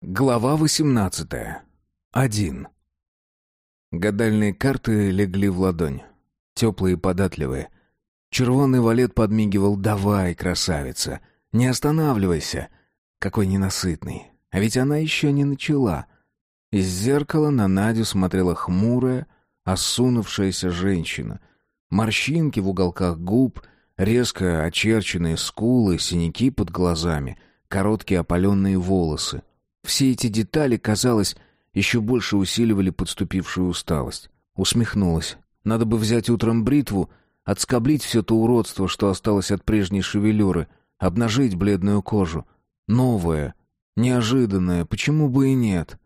Глава 18. Один. Гадальные карты легли в ладонь. Теплые и податливые. Червонный валет подмигивал «Давай, красавица! Не останавливайся!» Какой ненасытный. А ведь она еще не начала. Из зеркала на Надю смотрела хмурая, осунувшаяся женщина. Морщинки в уголках губ, резко очерченные скулы, синяки под глазами, короткие опаленные волосы. Все эти детали, казалось, еще больше усиливали подступившую усталость. Усмехнулась. Надо бы взять утром бритву, отскоблить все то уродство, что осталось от прежней шевелюры, обнажить бледную кожу. Новое, неожиданное, почему бы и нет?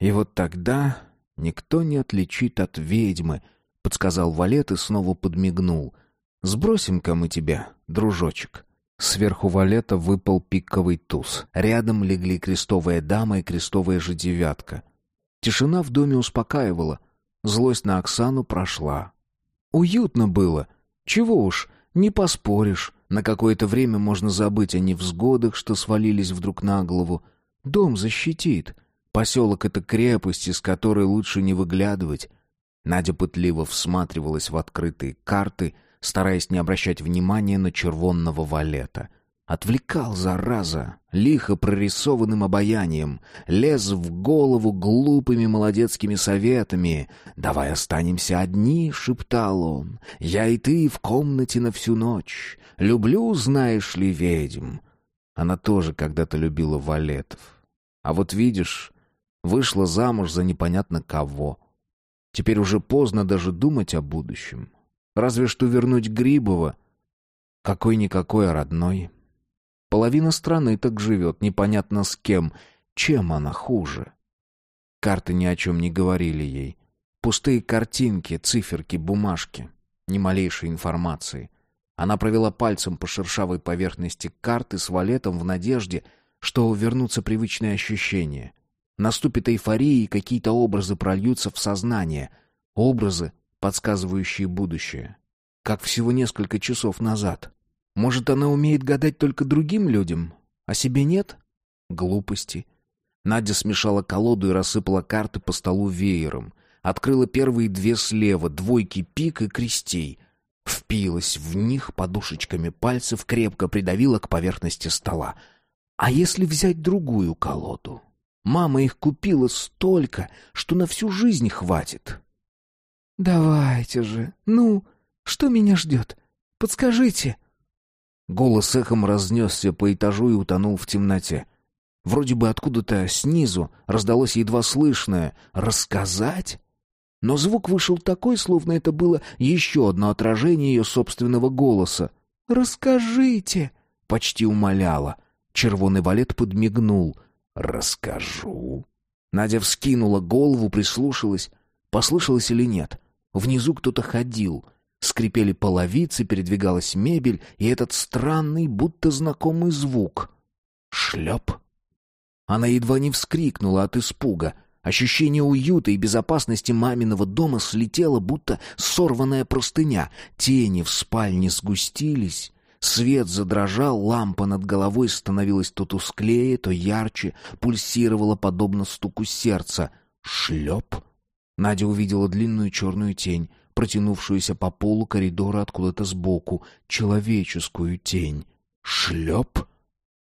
И вот тогда никто не отличит от ведьмы, подсказал Валет и снова подмигнул. Сбросим-ка мы тебя, дружочек. Сверху валета выпал пиковый туз. Рядом легли крестовая дама и крестовая же девятка. Тишина в доме успокаивала. Злость на Оксану прошла. Уютно было. Чего уж, не поспоришь. На какое-то время можно забыть о невзгодах, что свалились вдруг на голову. Дом защитит. Поселок — это крепость, из которой лучше не выглядывать. Надя пытливо всматривалась в открытые карты — стараясь не обращать внимания на червонного валета. Отвлекал, зараза, лихо прорисованным обаянием, лез в голову глупыми молодецкими советами. «Давай останемся одни», — шептал он, — «я и ты в комнате на всю ночь. Люблю, знаешь ли, ведьм». Она тоже когда-то любила валетов. А вот видишь, вышла замуж за непонятно кого. Теперь уже поздно даже думать о будущем. Разве что вернуть Грибова. Какой-никакой, а родной. Половина страны так живет, непонятно с кем. Чем она хуже? Карты ни о чем не говорили ей. Пустые картинки, циферки, бумажки. Ни малейшей информации. Она провела пальцем по шершавой поверхности карты с валетом в надежде, что вернутся привычные ощущения. Наступит эйфория, и какие-то образы прольются в сознание. Образы, подсказывающие будущее. Как всего несколько часов назад. Может, она умеет гадать только другим людям, а себе нет? Глупости. Надя смешала колоду и рассыпала карты по столу веером. Открыла первые две слева, двойки пик и крестей. Впилась в них подушечками пальцев, крепко придавила к поверхности стола. А если взять другую колоду? Мама их купила столько, что на всю жизнь хватит. «Давайте же, ну, что меня ждет? Подскажите!» Голос эхом разнесся по этажу и утонул в темноте. Вроде бы откуда-то снизу раздалось едва слышное «рассказать?» Но звук вышел такой, словно это было еще одно отражение ее собственного голоса. «Расскажите!» — почти умоляла. Червоный валет подмигнул. «Расскажу». Надя вскинула голову, прислушалась. Послышалось или нет? Внизу кто-то ходил. Скрипели половицы, передвигалась мебель, и этот странный, будто знакомый звук. Шлеп. Она едва не вскрикнула от испуга. Ощущение уюта и безопасности маминого дома слетело, будто сорванная простыня. Тени в спальне сгустились. Свет задрожал, лампа над головой становилась то тусклее, то ярче, пульсировала подобно стуку сердца. Шлеп. Надя увидела длинную черную тень, протянувшуюся по полу коридора откуда-то сбоку, человеческую тень. Шлеп!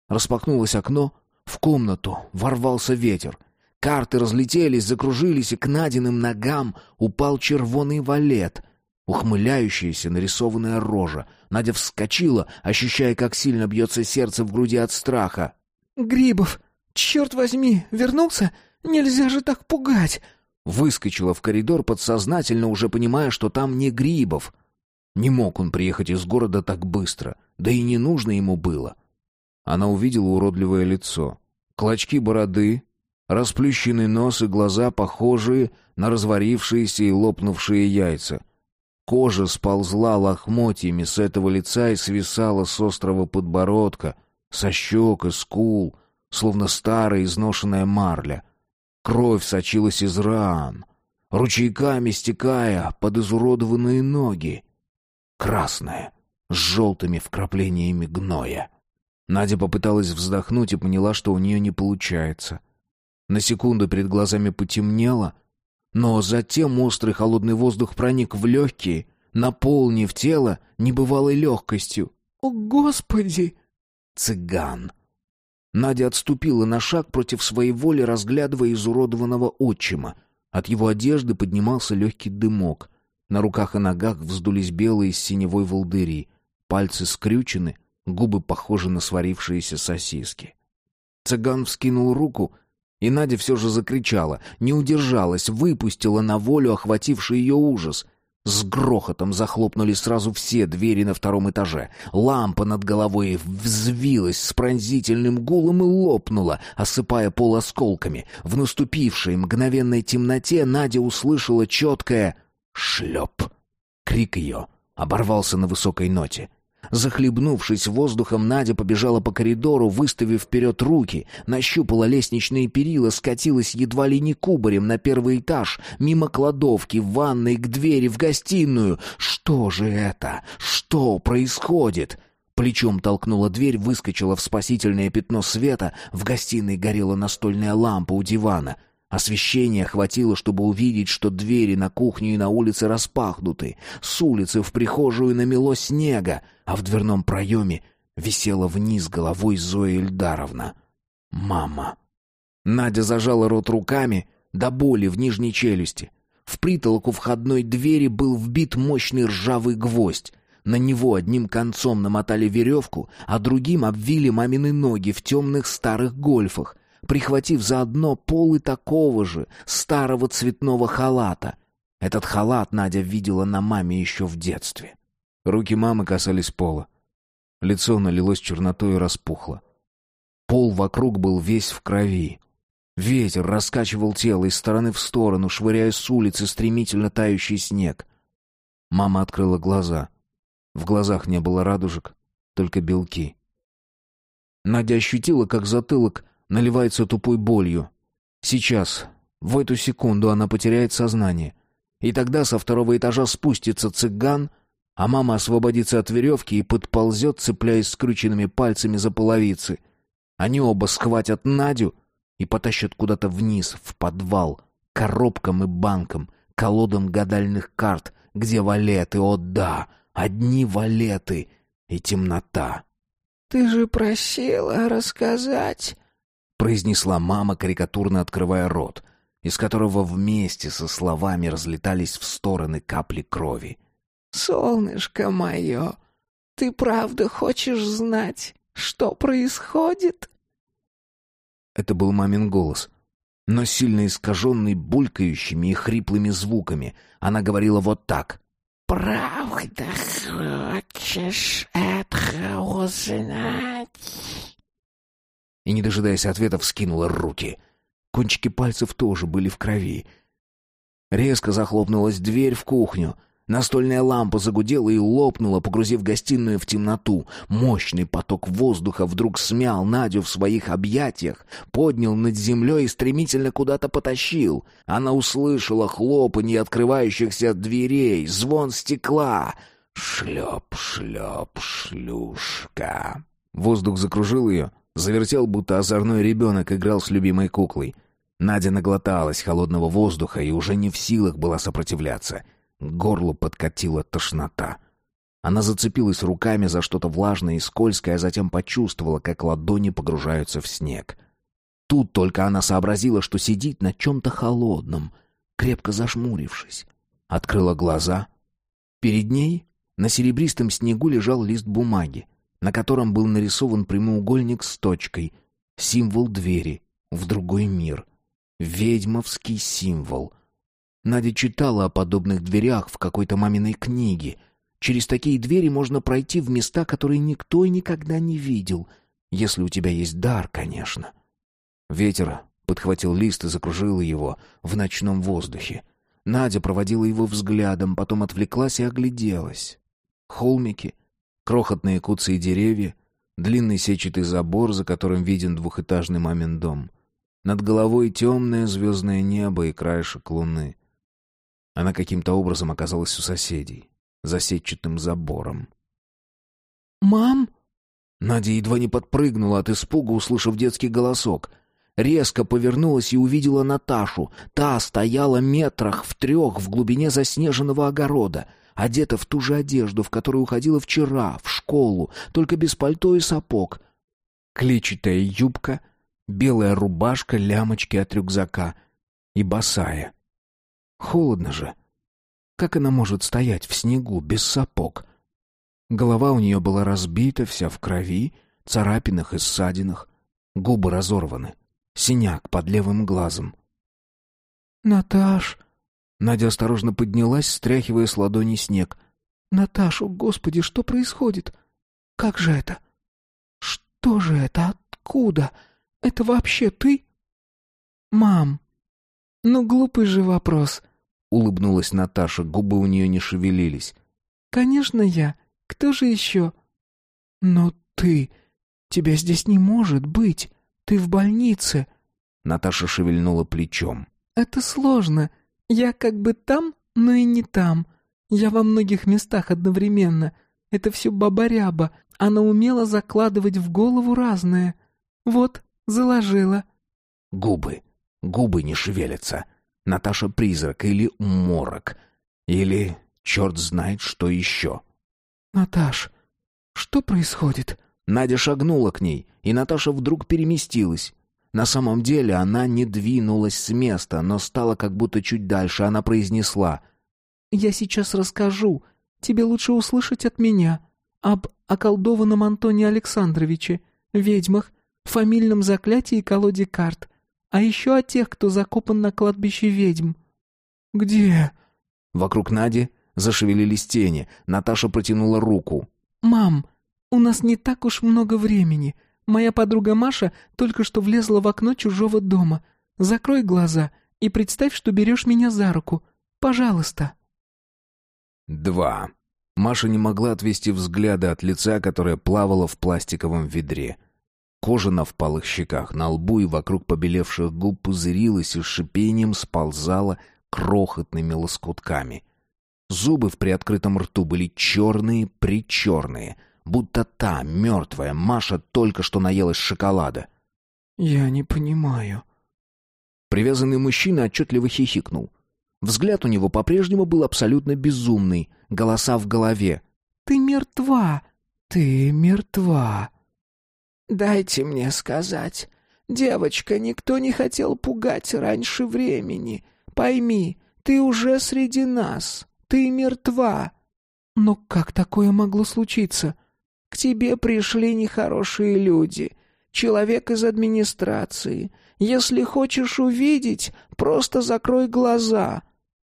Распахнулось окно, в комнату ворвался ветер. Карты разлетелись, закружились, и к Надиным ногам упал червоный валет. Ухмыляющаяся нарисованная рожа. Надя вскочила, ощущая, как сильно бьется сердце в груди от страха. «Грибов, черт возьми, вернулся? Нельзя же так пугать!» Выскочила в коридор, подсознательно уже понимая, что там не Грибов. Не мог он приехать из города так быстро, да и не нужно ему было. Она увидела уродливое лицо. Клочки бороды, расплющенный нос и глаза, похожие на разварившиеся и лопнувшие яйца. Кожа сползла лохмотьями с этого лица и свисала с острого подбородка, со щек и скул, словно старая изношенная марля. Кровь сочилась из ран, ручейками стекая под изуродованные ноги. Красная, с желтыми вкраплениями гноя. Надя попыталась вздохнуть и поняла, что у нее не получается. На секунду перед глазами потемнело, но затем острый холодный воздух проник в легкие, наполнив тело небывалой легкостью. «О, Господи!» Цыган. Надя отступила на шаг против своей воли, разглядывая изуродованного отчима. От его одежды поднимался легкий дымок. На руках и ногах вздулись белые с синевой волдыри. Пальцы скрючены, губы похожи на сварившиеся сосиски. Цыган вскинул руку, и Надя все же закричала, не удержалась, выпустила на волю охвативший ее ужас — с грохотом захлопнули сразу все двери на втором этаже. Лампа над головой взвилась с пронзительным гулом и лопнула, осыпая пол осколками. В наступившей мгновенной темноте Надя услышала четкое «шлеп». Крик ее оборвался на высокой ноте. Захлебнувшись воздухом, Надя побежала по коридору, выставив вперед руки, нащупала лестничные перила, скатилась едва ли не кубарем на первый этаж, мимо кладовки, в ванной, к двери, в гостиную. Что же это? Что происходит? Плечом толкнула дверь, выскочила в спасительное пятно света, в гостиной горела настольная лампа у дивана — Освещения хватило, чтобы увидеть, что двери на кухню и на улице распахнуты. С улицы в прихожую намело снега, а в дверном проеме висела вниз головой Зоя Эльдаровна. Мама. Надя зажала рот руками до боли в нижней челюсти. В притолоку входной двери был вбит мощный ржавый гвоздь. На него одним концом намотали веревку, а другим обвили мамины ноги в темных старых гольфах — прихватив заодно полы такого же старого цветного халата. Этот халат Надя видела на маме еще в детстве. Руки мамы касались пола. Лицо налилось чернотой и распухло. Пол вокруг был весь в крови. Ветер раскачивал тело из стороны в сторону, швыряя с улицы стремительно тающий снег. Мама открыла глаза. В глазах не было радужек, только белки. Надя ощутила, как затылок наливается тупой болью. Сейчас, в эту секунду она потеряет сознание. И тогда со второго этажа спустится цыган, а мама освободится от веревки и подползет, цепляясь скрюченными пальцами за половицы. Они оба схватят Надю и потащат куда-то вниз, в подвал, коробкам и банкам, колодам гадальных карт, где валеты, о да, одни валеты и темнота. «Ты же просила рассказать», произнесла мама, карикатурно открывая рот, из которого вместе со словами разлетались в стороны капли крови. «Солнышко мое, ты правда хочешь знать, что происходит?» Это был мамин голос, но сильно искаженный булькающими и хриплыми звуками. Она говорила вот так. «Правда хочешь это узнать?» И, не дожидаясь ответа, вскинула руки. Кончики пальцев тоже были в крови. Резко захлопнулась дверь в кухню. Настольная лампа загудела и лопнула, погрузив гостиную в темноту. Мощный поток воздуха вдруг смял Надю в своих объятиях, поднял над землей и стремительно куда-то потащил. Она услышала хлопанье открывающихся дверей, звон стекла. Шлеп, шлеп, шлюшка. Воздух закружил ее, Завертел, будто озорной ребенок играл с любимой куклой. Надя наглоталась холодного воздуха и уже не в силах была сопротивляться. К горлу подкатила тошнота. Она зацепилась руками за что-то влажное и скользкое, а затем почувствовала, как ладони погружаются в снег. Тут только она сообразила, что сидит на чем-то холодном, крепко зашмурившись. Открыла глаза. Перед ней на серебристом снегу лежал лист бумаги на котором был нарисован прямоугольник с точкой, символ двери в другой мир. Ведьмовский символ. Надя читала о подобных дверях в какой-то маминой книге. Через такие двери можно пройти в места, которые никто и никогда не видел, если у тебя есть дар, конечно. Ветер подхватил лист и закружил его в ночном воздухе. Надя проводила его взглядом, потом отвлеклась и огляделась. Холмики — крохотные куцы деревья, длинный сетчатый забор, за которым виден двухэтажный мамин дом. Над головой темное звездное небо и краешек луны. Она каким-то образом оказалась у соседей, за сетчатым забором. «Мам?» Надя едва не подпрыгнула от испуга, услышав детский голосок. резко повернулась и увидела Наташу. Та стояла метрах в трех в глубине заснеженного огорода, одета в ту же одежду, в которую уходила вчера, в школу, только без пальто и сапог. Клетчатая юбка, белая рубашка, лямочки от рюкзака и босая. Холодно же. Как она может стоять в снегу без сапог? Голова у нее была разбита, вся в крови, царапинах и ссадинах. Губы разорваны. Синяк под левым глазом. «Наташ...» Надя осторожно поднялась, стряхивая с ладони снег. «Наташ, о господи, что происходит? Как же это? Что же это? Откуда? Это вообще ты?» «Мам, ну глупый же вопрос», — улыбнулась Наташа, губы у нее не шевелились. «Конечно я. Кто же еще?» «Но ты... Тебя здесь не может быть. Ты в больнице». Наташа шевельнула плечом. «Это сложно. Я как бы там, но и не там. Я во многих местах одновременно. Это все баба-ряба. Она умела закладывать в голову разное. Вот, заложила». Губы. Губы не шевелятся. Наташа призрак или морок. Или черт знает что еще. «Наташ, что происходит?» Надя шагнула к ней, и Наташа вдруг переместилась. На самом деле она не двинулась с места, но стала как будто чуть дальше. Она произнесла. «Я сейчас расскажу. Тебе лучше услышать от меня. Об околдованном Антоне Александровиче, ведьмах, фамильном заклятии и колоде карт. А еще о тех, кто закопан на кладбище ведьм». «Где?» Вокруг Нади зашевелились тени. Наташа протянула руку. «Мам, у нас не так уж много времени. Моя подруга Маша только что влезла в окно чужого дома. Закрой глаза и представь, что берешь меня за руку. Пожалуйста». Два. Маша не могла отвести взгляда от лица, которое плавало в пластиковом ведре. Кожа на впалых щеках, на лбу и вокруг побелевших губ пузырилась и с шипением сползала крохотными лоскутками. Зубы в приоткрытом рту были черные-причерные, будто та, мертвая, Маша только что наелась шоколада. «Я не понимаю». Привязанный мужчина отчетливо хихикнул. Взгляд у него по-прежнему был абсолютно безумный, голоса в голове. «Ты мертва! Ты мертва!» «Дайте мне сказать. Девочка, никто не хотел пугать раньше времени. Пойми, ты уже среди нас. Ты мертва». «Но как такое могло случиться?» К тебе пришли нехорошие люди, человек из администрации. Если хочешь увидеть, просто закрой глаза».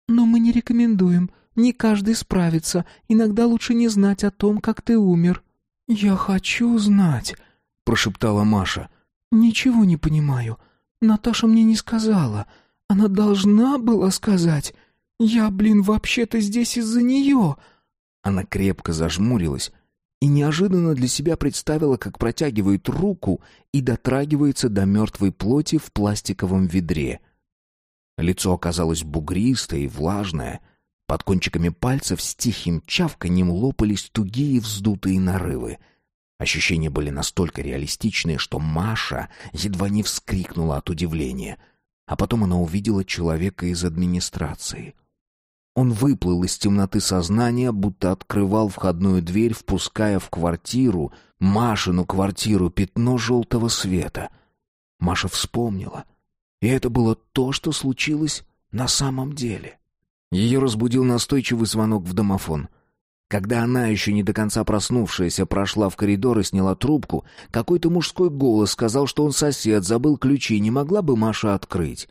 «Но мы не рекомендуем. Не каждый справится. Иногда лучше не знать о том, как ты умер». «Я хочу знать», — прошептала Маша. «Ничего не понимаю. Наташа мне не сказала. Она должна была сказать. Я, блин, вообще-то здесь из-за нее». Она крепко зажмурилась, и неожиданно для себя представила, как протягивает руку и дотрагивается до мертвой плоти в пластиковом ведре. Лицо оказалось бугристое и влажное. Под кончиками пальцев с тихим чавканьем лопались тугие вздутые нарывы. Ощущения были настолько реалистичные, что Маша едва не вскрикнула от удивления. А потом она увидела человека из администрации — он выплыл из темноты сознания, будто открывал входную дверь, впуская в квартиру, Машину квартиру, пятно желтого света. Маша вспомнила. И это было то, что случилось на самом деле. Ее разбудил настойчивый звонок в домофон. Когда она, еще не до конца проснувшаяся, прошла в коридор и сняла трубку, какой-то мужской голос сказал, что он сосед, забыл ключи, не могла бы Маша открыть.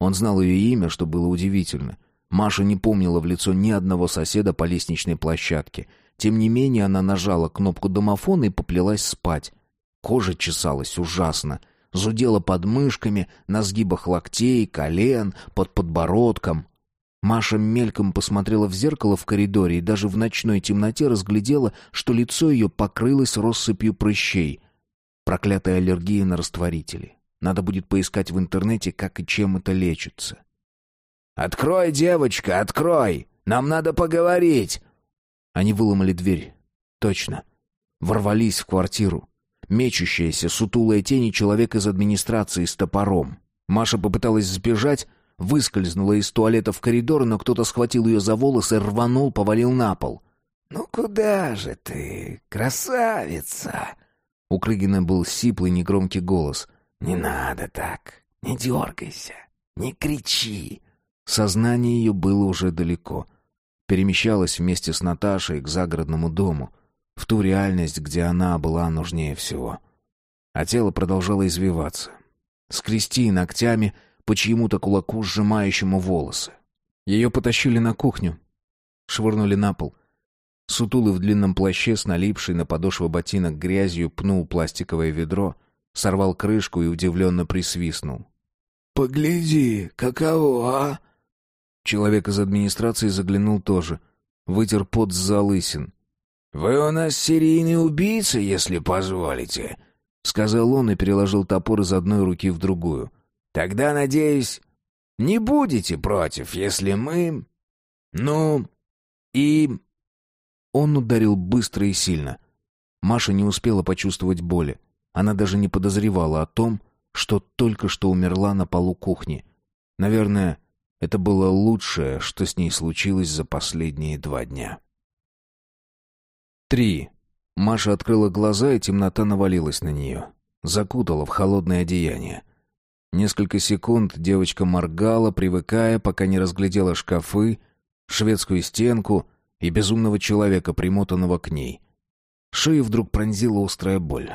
Он знал ее имя, что было удивительно — Маша не помнила в лицо ни одного соседа по лестничной площадке. Тем не менее она нажала кнопку домофона и поплелась спать. Кожа чесалась ужасно. Зудела под мышками, на сгибах локтей, колен, под подбородком. Маша мельком посмотрела в зеркало в коридоре и даже в ночной темноте разглядела, что лицо ее покрылось россыпью прыщей. Проклятая аллергия на растворители. Надо будет поискать в интернете, как и чем это лечится. «Открой, девочка, открой! Нам надо поговорить!» Они выломали дверь. Точно. Ворвались в квартиру. Мечущаяся, сутулая тень и человек из администрации с топором. Маша попыталась сбежать, выскользнула из туалета в коридор, но кто-то схватил ее за волосы, рванул, повалил на пол. «Ну куда же ты, красавица?» У Крыгина был сиплый, негромкий голос. «Не надо так, не дергайся, не кричи». Сознание ее было уже далеко. Перемещалось вместе с Наташей к загородному дому, в ту реальность, где она была нужнее всего. А тело продолжало извиваться. Скрести ногтями по чьему-то кулаку, сжимающему волосы. Ее потащили на кухню, швырнули на пол. Сутулый в длинном плаще с налипшей на подошву ботинок грязью пнул пластиковое ведро, сорвал крышку и удивленно присвистнул. «Погляди, каково, а?» Человек из администрации заглянул тоже. Вытер пот с залысин. «Вы у нас серийный убийца, если позволите», — сказал он и переложил топор из одной руки в другую. «Тогда, надеюсь, не будете против, если мы... Ну, и...» Он ударил быстро и сильно. Маша не успела почувствовать боли. Она даже не подозревала о том, что только что умерла на полу кухни. Наверное, это было лучшее, что с ней случилось за последние два дня. Три. Маша открыла глаза, и темнота навалилась на нее. Закутала в холодное одеяние. Несколько секунд девочка моргала, привыкая, пока не разглядела шкафы, шведскую стенку и безумного человека, примотанного к ней. Шею вдруг пронзила острая боль.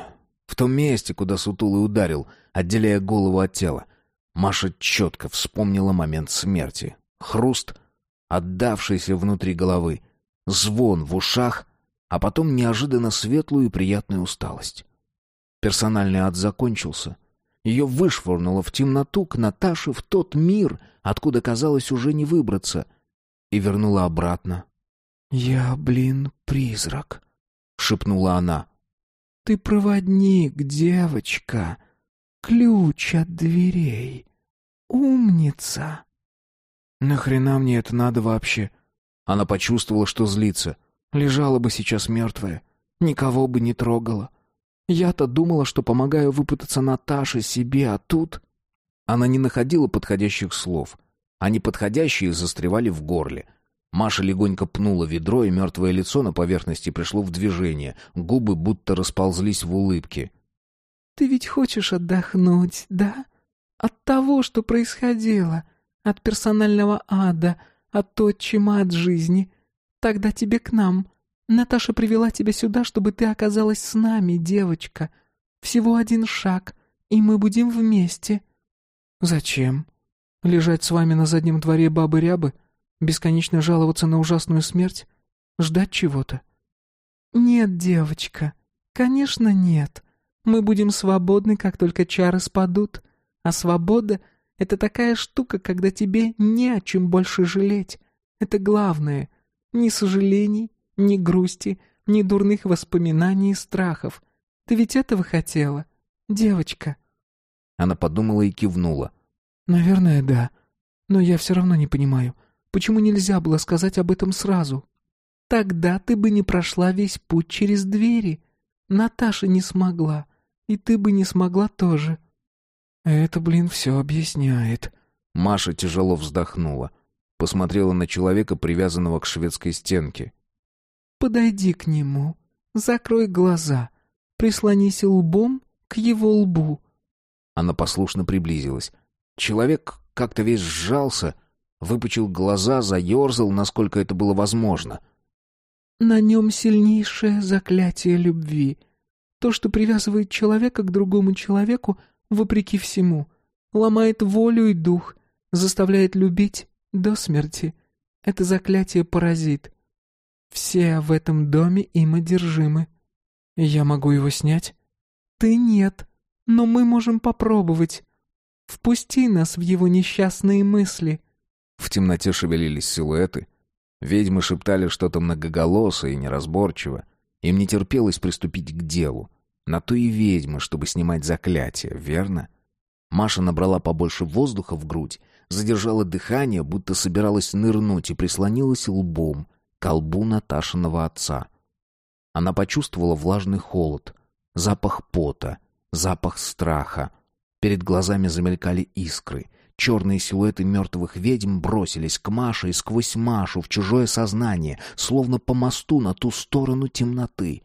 В том месте, куда Сутулый ударил, отделяя голову от тела. Маша четко вспомнила момент смерти. Хруст, отдавшийся внутри головы, звон в ушах, а потом неожиданно светлую и приятную усталость. Персональный ад закончился. Ее вышвырнуло в темноту к Наташе в тот мир, откуда, казалось, уже не выбраться, и вернула обратно «Я, блин, призрак», — шепнула она. «Ты проводник, девочка, ключ от дверей. Умница!» «Нахрена мне это надо вообще?» Она почувствовала, что злится. Лежала бы сейчас мертвая, никого бы не трогала. Я-то думала, что помогаю выпутаться Наташе себе, а тут... Она не находила подходящих слов, а неподходящие застревали в горле — Маша легонько пнула ведро, и мертвое лицо на поверхности пришло в движение. Губы будто расползлись в улыбке. «Ты ведь хочешь отдохнуть, да? От того, что происходило. От персонального ада, от отчима от жизни. Тогда тебе к нам. Наташа привела тебя сюда, чтобы ты оказалась с нами, девочка. Всего один шаг, и мы будем вместе». «Зачем? Лежать с вами на заднем дворе бабы-рябы?» Бесконечно жаловаться на ужасную смерть? Ждать чего-то? Нет, девочка, конечно нет. Мы будем свободны, как только чары спадут. А свобода — это такая штука, когда тебе не о чем больше жалеть. Это главное. Ни сожалений, ни грусти, ни дурных воспоминаний и страхов. Ты ведь этого хотела, девочка?» Она подумала и кивнула. «Наверное, да. Но я все равно не понимаю. Почему нельзя было сказать об этом сразу? Тогда ты бы не прошла весь путь через двери. Наташа не смогла, и ты бы не смогла тоже. Это, блин, все объясняет. Маша тяжело вздохнула, посмотрела на человека, привязанного к шведской стенке. Подойди к нему, закрой глаза, прислонись лбом к его лбу. Она послушно приблизилась. Человек как-то весь сжался, выпучил глаза, заерзал, насколько это было возможно. «На нем сильнейшее заклятие любви. То, что привязывает человека к другому человеку вопреки всему, ломает волю и дух, заставляет любить до смерти. Это заклятие паразит. Все в этом доме им одержимы. Я могу его снять? Ты нет, но мы можем попробовать. Впусти нас в его несчастные мысли. В темноте шевелились силуэты. Ведьмы шептали что-то многоголосое и неразборчиво. Им не терпелось приступить к делу. На то и ведьмы, чтобы снимать заклятие, верно? Маша набрала побольше воздуха в грудь, задержала дыхание, будто собиралась нырнуть и прислонилась лбом к колбу Наташиного отца. Она почувствовала влажный холод, Запах пота, запах страха. Перед глазами замелькали искры. Черные силуэты мертвых ведьм бросились к Маше и сквозь Машу в чужое сознание, словно по мосту на ту сторону темноты.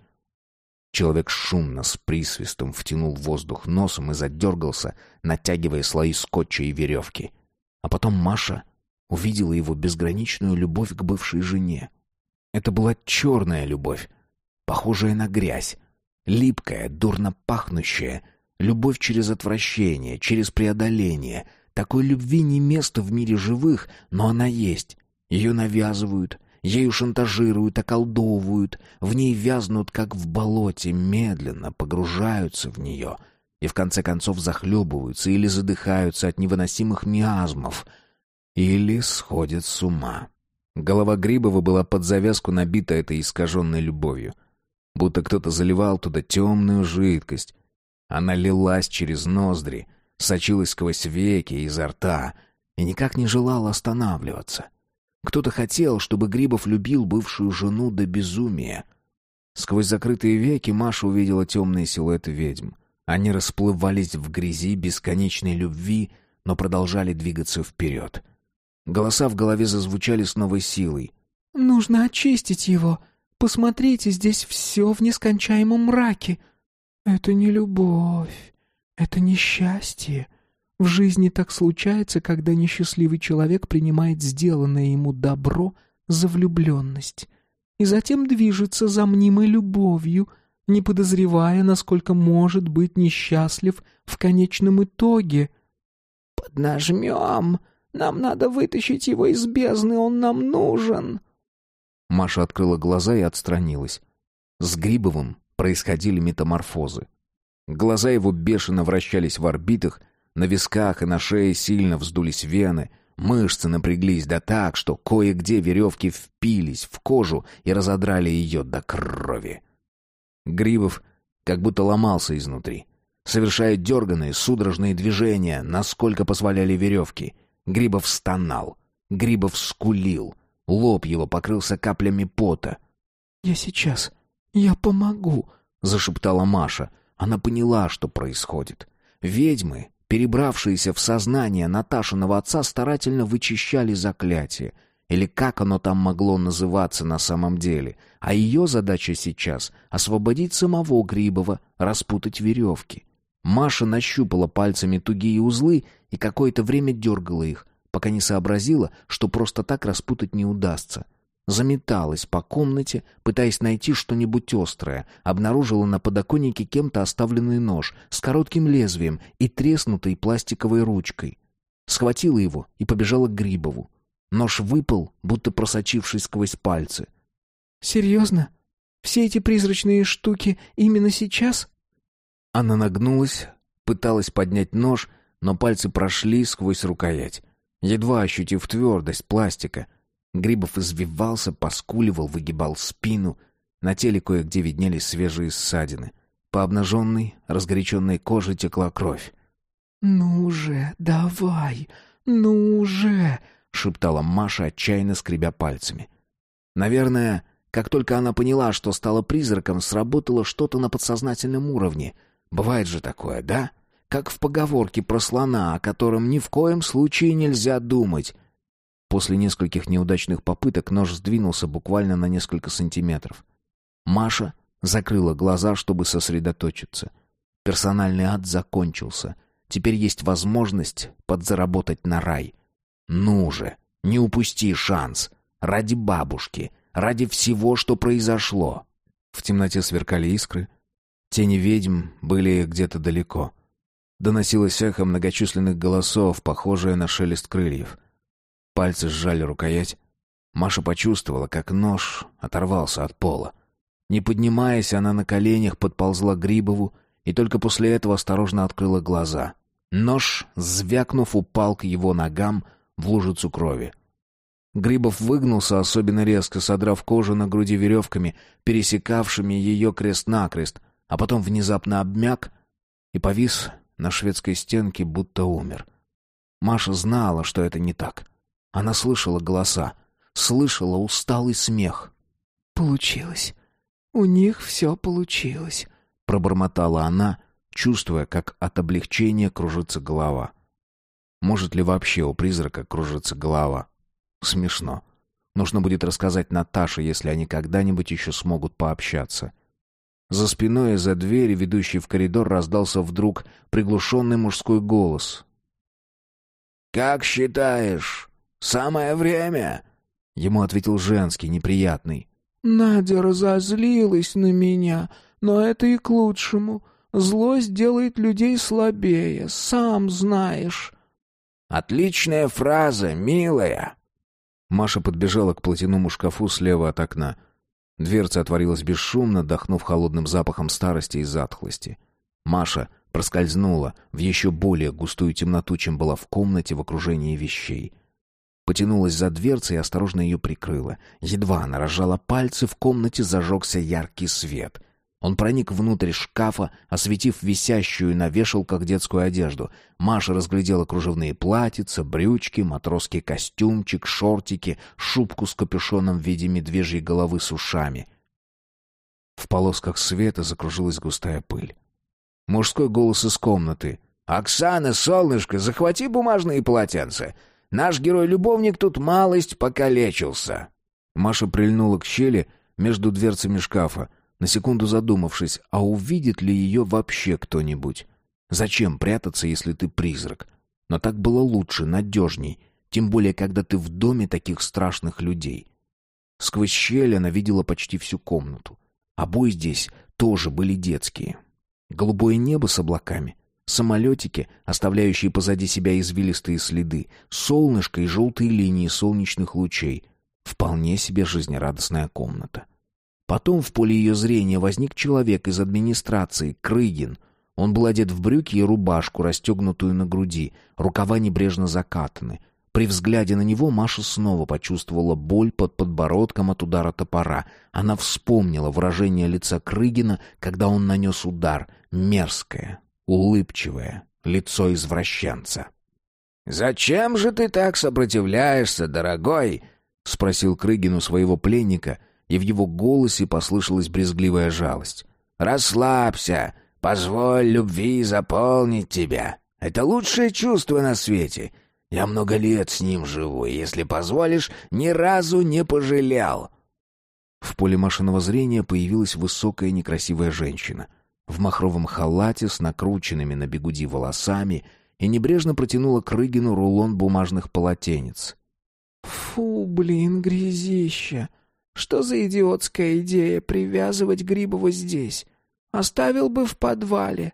Человек шумно, с присвистом втянул воздух носом и задергался, натягивая слои скотча и веревки. А потом Маша увидела его безграничную любовь к бывшей жене. Это была черная любовь, похожая на грязь, липкая, дурно пахнущая, любовь через отвращение, через преодоление. Такой любви не место в мире живых, но она есть. Ее навязывают, ею шантажируют, околдовывают, в ней вязнут, как в болоте, медленно погружаются в нее и в конце концов захлебываются или задыхаются от невыносимых миазмов, или сходят с ума. Голова Грибова была под завязку набита этой искаженной любовью. Будто кто-то заливал туда темную жидкость. Она лилась через ноздри, сочилась сквозь веки изо рта и никак не желала останавливаться. Кто-то хотел, чтобы Грибов любил бывшую жену до безумия. Сквозь закрытые веки Маша увидела темные силуэты ведьм. Они расплывались в грязи бесконечной любви, но продолжали двигаться вперед. Голоса в голове зазвучали с новой силой. «Нужно очистить его. Посмотрите, здесь все в нескончаемом мраке. Это не любовь, это несчастье. В жизни так случается, когда несчастливый человек принимает сделанное ему добро за влюбленность и затем движется за мнимой любовью, не подозревая, насколько может быть несчастлив в конечном итоге. «Поднажмем! Нам надо вытащить его из бездны, он нам нужен!» Маша открыла глаза и отстранилась. С Грибовым происходили метаморфозы. Глаза его бешено вращались в орбитах, на висках и на шее сильно вздулись вены, мышцы напряглись да так, что кое-где веревки впились в кожу и разодрали ее до крови. Грибов как будто ломался изнутри, совершая дерганные, судорожные движения, насколько позволяли веревки. Грибов стонал, Грибов скулил, лоб его покрылся каплями пота. «Я сейчас, я помогу», — зашептала Маша. Она поняла, что происходит. Ведьмы перебравшиеся в сознание Наташиного отца, старательно вычищали заклятие. Или как оно там могло называться на самом деле. А ее задача сейчас — освободить самого Грибова, распутать веревки. Маша нащупала пальцами тугие узлы и какое-то время дергала их, пока не сообразила, что просто так распутать не удастся заметалась по комнате, пытаясь найти что-нибудь острое, обнаружила на подоконнике кем-то оставленный нож с коротким лезвием и треснутой пластиковой ручкой. Схватила его и побежала к Грибову. Нож выпал, будто просочившись сквозь пальцы. «Серьезно? Все эти призрачные штуки именно сейчас?» Она нагнулась, пыталась поднять нож, но пальцы прошли сквозь рукоять. Едва ощутив твердость пластика, Грибов извивался, поскуливал, выгибал спину. На теле кое-где виднелись свежие ссадины. По обнаженной, разгоряченной коже текла кровь. «Ну же, давай, ну же!» — шептала Маша, отчаянно скребя пальцами. Наверное, как только она поняла, что стала призраком, сработало что-то на подсознательном уровне. Бывает же такое, да? Как в поговорке про слона, о котором ни в коем случае нельзя думать. После нескольких неудачных попыток нож сдвинулся буквально на несколько сантиметров. Маша закрыла глаза, чтобы сосредоточиться. Персональный ад закончился. Теперь есть возможность подзаработать на рай. Ну же, не упусти шанс. Ради бабушки, ради всего, что произошло. В темноте сверкали искры. Тени ведьм были где-то далеко. Доносилось эхо многочисленных голосов, похожее на шелест крыльев. Пальцы сжали рукоять. Маша почувствовала, как нож оторвался от пола. Не поднимаясь, она на коленях подползла к Грибову и только после этого осторожно открыла глаза. Нож, звякнув, упал к его ногам в лужицу крови. Грибов выгнулся особенно резко, содрав кожу на груди веревками, пересекавшими ее крест-накрест, а потом внезапно обмяк и повис на шведской стенке, будто умер. Маша знала, что это не так. Она слышала голоса, слышала усталый смех. «Получилось. У них все получилось», — пробормотала она, чувствуя, как от облегчения кружится голова. Может ли вообще у призрака кружится голова? Смешно. Нужно будет рассказать Наташе, если они когда-нибудь еще смогут пообщаться. За спиной из-за двери, ведущей в коридор, раздался вдруг приглушенный мужской голос. «Как считаешь, самое время?» Ему ответил женский, неприятный. «Надя разозлилась на меня, но это и к лучшему. Злость делает людей слабее, сам знаешь». «Отличная фраза, милая!» Маша подбежала к платяному шкафу слева от окна. Дверца отворилась бесшумно, дохнув холодным запахом старости и затхлости. Маша проскользнула в еще более густую темноту, чем была в комнате в окружении вещей. Потянулась за дверцей и осторожно ее прикрыла. Едва она разжала пальцы, в комнате зажегся яркий свет — он проник внутрь шкафа, осветив висящую на вешалках детскую одежду. Маша разглядела кружевные платьица, брючки, матросский костюмчик, шортики, шубку с капюшоном в виде медвежьей головы с ушами. В полосках света закружилась густая пыль. Мужской голос из комнаты. «Оксана, солнышко, захвати бумажные полотенца. Наш герой-любовник тут малость покалечился». Маша прильнула к щели между дверцами шкафа на секунду задумавшись, а увидит ли ее вообще кто-нибудь? Зачем прятаться, если ты призрак? Но так было лучше, надежней, тем более, когда ты в доме таких страшных людей. Сквозь щель она видела почти всю комнату. Обои здесь тоже были детские. Голубое небо с облаками, самолетики, оставляющие позади себя извилистые следы, солнышко и желтые линии солнечных лучей. Вполне себе жизнерадостная комната. Потом в поле ее зрения возник человек из администрации, Крыгин. Он был одет в брюки и рубашку, расстегнутую на груди, рукава небрежно закатаны. При взгляде на него Маша снова почувствовала боль под подбородком от удара топора. Она вспомнила выражение лица Крыгина, когда он нанес удар. Мерзкое, улыбчивое, лицо извращенца. «Зачем же ты так сопротивляешься, дорогой?» — спросил Крыгин у своего пленника — и в его голосе послышалась брезгливая жалость. «Расслабься, позволь любви заполнить тебя. Это лучшее чувство на свете. Я много лет с ним живу, и, если позволишь, ни разу не пожалел». В поле машинного зрения появилась высокая некрасивая женщина в махровом халате с накрученными на бегуди волосами и небрежно протянула к Рыгину рулон бумажных полотенец. «Фу, блин, грязища!» Что за идиотская идея привязывать Грибова здесь? Оставил бы в подвале.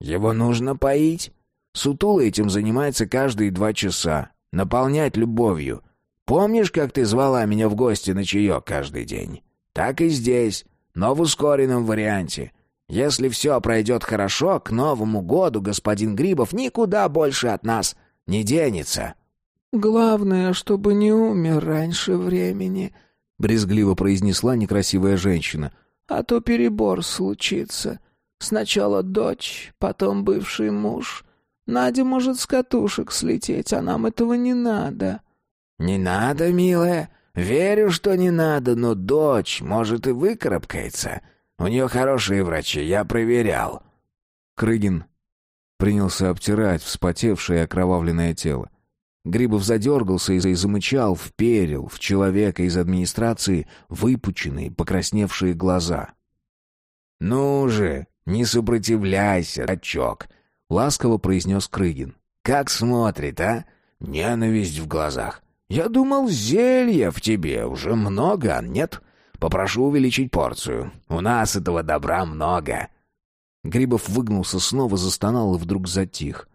Его нужно поить. Сутула этим занимается каждые два часа. Наполнять любовью. Помнишь, как ты звала меня в гости на чаек каждый день? Так и здесь, но в ускоренном варианте. Если все пройдет хорошо, к Новому году господин Грибов никуда больше от нас не денется. Главное, чтобы не умер раньше времени, — брезгливо произнесла некрасивая женщина. «А то перебор случится. Сначала дочь, потом бывший муж. Надя может с катушек слететь, а нам этого не надо». «Не надо, милая. Верю, что не надо, но дочь, может, и выкарабкается. У нее хорошие врачи, я проверял». Крыгин принялся обтирать вспотевшее окровавленное тело. Грибов задергался и замычал, вперил в человека из администрации выпученные, покрасневшие глаза. «Ну же, не сопротивляйся, рачок!» — ласково произнес Крыгин. «Как смотрит, а? Ненависть в глазах. Я думал, зелья в тебе уже много, а нет? Попрошу увеличить порцию. У нас этого добра много». Грибов выгнулся снова, застонал и вдруг затих.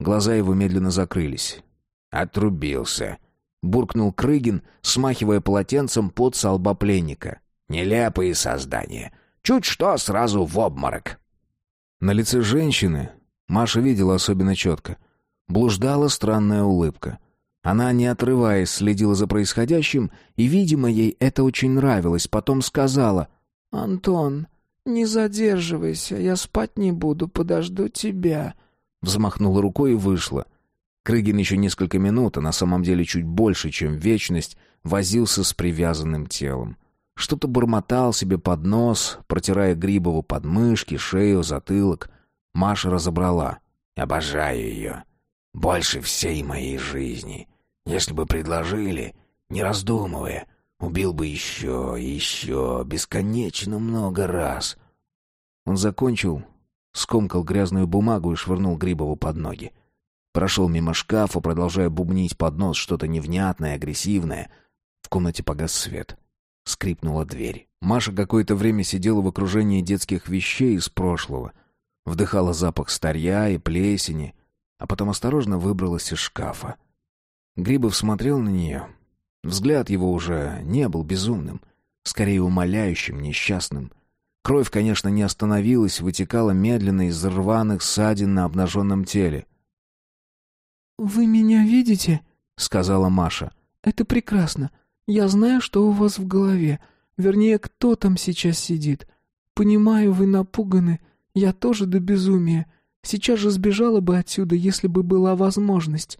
Глаза его медленно закрылись. Отрубился. Буркнул Крыгин, смахивая полотенцем под со лба пленника. Нелепые создания. Чуть что, сразу в обморок. На лице женщины, Маша видела особенно четко, блуждала странная улыбка. Она, не отрываясь, следила за происходящим, и, видимо, ей это очень нравилось. Потом сказала, «Антон, не задерживайся, я спать не буду, подожду тебя». Взмахнула рукой и вышла. Крыгин еще несколько минут, а на самом деле чуть больше, чем вечность, возился с привязанным телом. Что-то бормотал себе под нос, протирая Грибову подмышки, шею, затылок. Маша разобрала. «Обожаю ее. Больше всей моей жизни. Если бы предложили, не раздумывая, убил бы еще еще, бесконечно много раз». Он закончил, скомкал грязную бумагу и швырнул Грибову под ноги. Прошел мимо шкафа, продолжая бубнить под нос что-то невнятное, агрессивное. В комнате погас свет. Скрипнула дверь. Маша какое-то время сидела в окружении детских вещей из прошлого. Вдыхала запах старья и плесени, а потом осторожно выбралась из шкафа. Грибов смотрел на нее. Взгляд его уже не был безумным, скорее умоляющим, несчастным. Кровь, конечно, не остановилась, вытекала медленно из рваных ссадин на обнаженном теле. «Вы меня видите?» — сказала Маша. «Это прекрасно. Я знаю, что у вас в голове. Вернее, кто там сейчас сидит. Понимаю, вы напуганы. Я тоже до безумия. Сейчас же сбежала бы отсюда, если бы была возможность».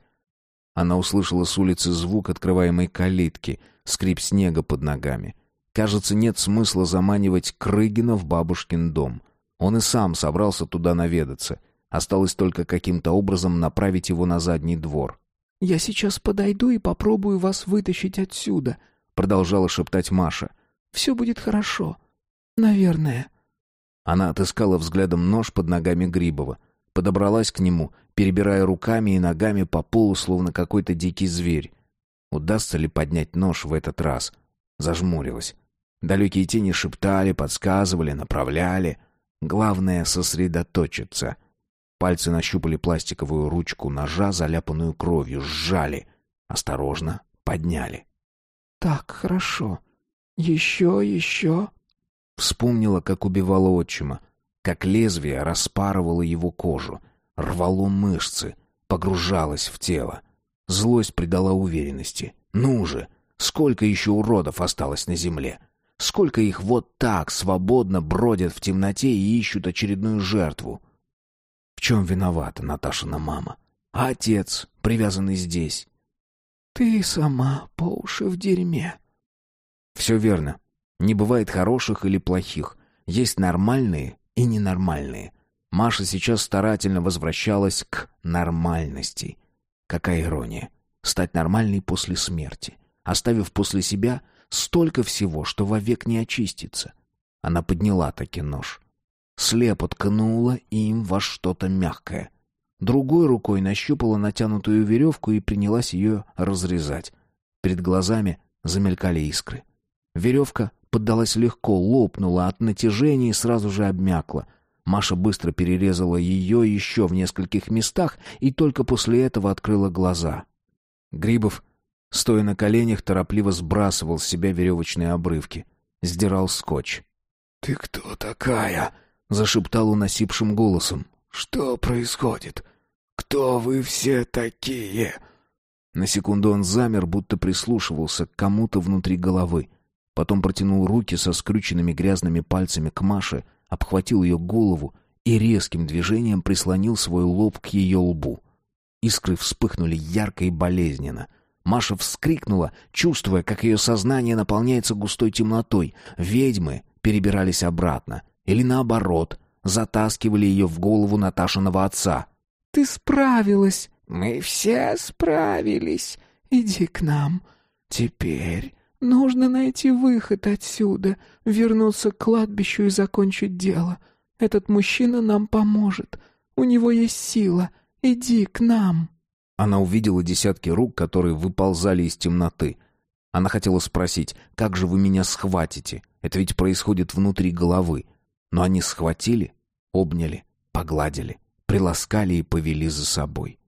Она услышала с улицы звук открываемой калитки, скрип снега под ногами. Кажется, нет смысла заманивать Крыгина в бабушкин дом. Он и сам собрался туда наведаться. Осталось только каким-то образом направить его на задний двор. «Я сейчас подойду и попробую вас вытащить отсюда», — продолжала шептать Маша. «Все будет хорошо. Наверное». Она отыскала взглядом нож под ногами Грибова, подобралась к нему, перебирая руками и ногами по полу, словно какой-то дикий зверь. Удастся ли поднять нож в этот раз? Зажмурилась. Далекие тени шептали, подсказывали, направляли. Главное — сосредоточиться — Пальцы нащупали пластиковую ручку ножа, заляпанную кровью, сжали. Осторожно подняли. «Так, хорошо. Еще, еще...» Вспомнила, как убивала отчима, как лезвие распарывало его кожу, рвало мышцы, погружалось в тело. Злость придала уверенности. «Ну же! Сколько еще уродов осталось на земле? Сколько их вот так свободно бродят в темноте и ищут очередную жертву?» В чем виновата Наташина мама? А отец, привязанный здесь? Ты сама по уши в дерьме. Все верно. Не бывает хороших или плохих. Есть нормальные и ненормальные. Маша сейчас старательно возвращалась к нормальности. Какая ирония. Стать нормальной после смерти. Оставив после себя столько всего, что вовек не очистится. Она подняла таки нож слепо ткнула им во что-то мягкое. Другой рукой нащупала натянутую веревку и принялась ее разрезать. Перед глазами замелькали искры. Веревка поддалась легко, лопнула от натяжения и сразу же обмякла. Маша быстро перерезала ее еще в нескольких местах и только после этого открыла глаза. Грибов, стоя на коленях, торопливо сбрасывал с себя веревочные обрывки. Сдирал скотч. «Ты кто такая?» — зашептал он осипшим голосом. «Что происходит? Кто вы все такие?» На секунду он замер, будто прислушивался к кому-то внутри головы. Потом протянул руки со скрюченными грязными пальцами к Маше, обхватил ее голову и резким движением прислонил свой лоб к ее лбу. Искры вспыхнули ярко и болезненно. Маша вскрикнула, чувствуя, как ее сознание наполняется густой темнотой. Ведьмы перебирались обратно — или наоборот, затаскивали ее в голову Наташиного отца. «Ты справилась!» «Мы все справились. Иди к нам. Теперь нужно найти выход отсюда, вернуться к кладбищу и закончить дело. Этот мужчина нам поможет. У него есть сила. Иди к нам». Она увидела десятки рук, которые выползали из темноты. Она хотела спросить, как же вы меня схватите? Это ведь происходит внутри головы. Но они схватили, обняли, погладили, приласкали и повели за собой.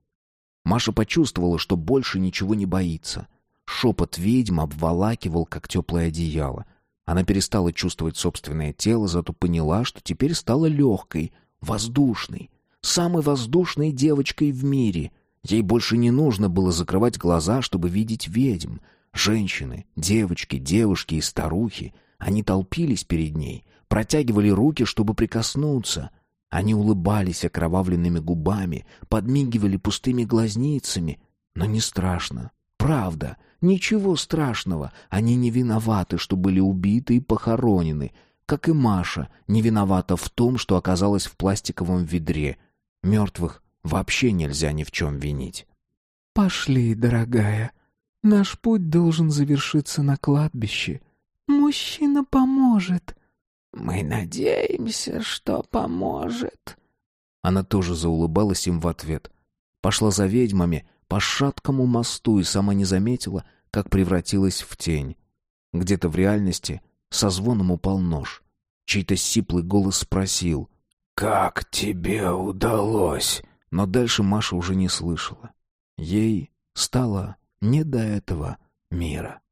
Маша почувствовала, что больше ничего не боится. Шепот ведьм обволакивал, как теплое одеяло. Она перестала чувствовать собственное тело, зато поняла, что теперь стала легкой, воздушной, самой воздушной девочкой в мире. Ей больше не нужно было закрывать глаза, чтобы видеть ведьм. Женщины, девочки, девушки и старухи, они толпились перед ней, протягивали руки, чтобы прикоснуться. Они улыбались окровавленными губами, подмигивали пустыми глазницами. Но не страшно. Правда, Ничего страшного. Они не виноваты, что были убиты и похоронены. Как и Маша не виновата в том, что оказалась в пластиковом ведре. Мертвых вообще нельзя ни в чем винить. «Пошли, дорогая. Наш путь должен завершиться на кладбище. Мужчина поможет». «Мы надеемся, что поможет». Она тоже заулыбалась им в ответ. Пошла за ведьмами по шаткому мосту и сама не заметила, как превратилась в тень. Где-то в реальности со звоном упал нож. Чей-то сиплый голос спросил «Как тебе удалось?» Но дальше Маша уже не слышала. Ей стало не до этого мира.